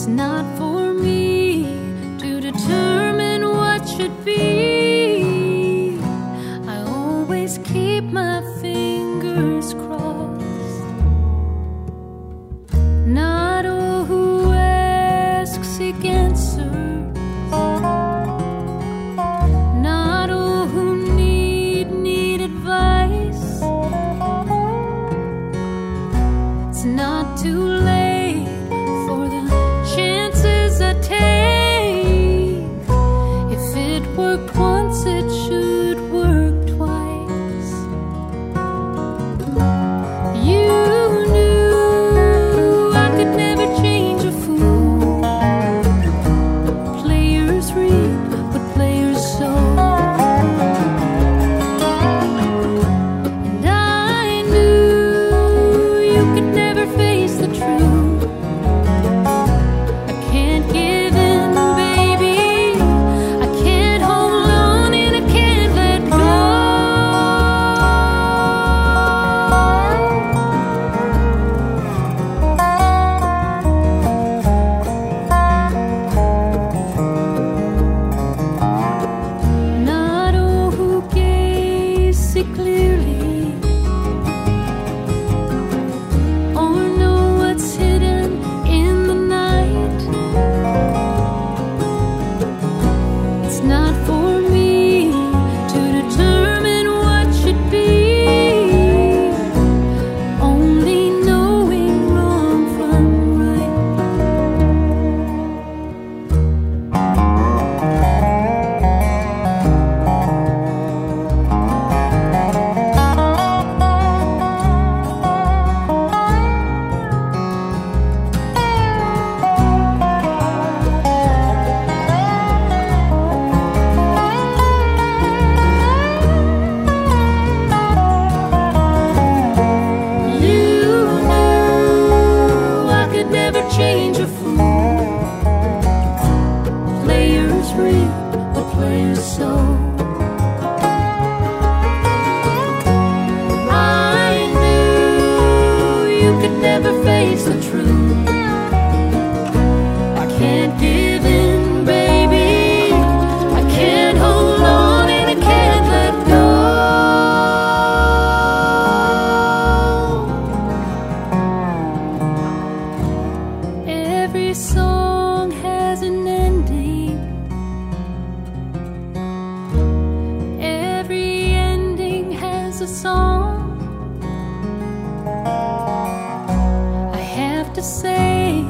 It's not for me to determine what should be. I always keep my fingers crossed. Not all who ask seek answers. Not all who need need advice. It's not too late. recoins. perfectly always reap what players could never face the truth. I can't give in, baby. I can't hold on and I can't let go. Every soul. a song. I have to say.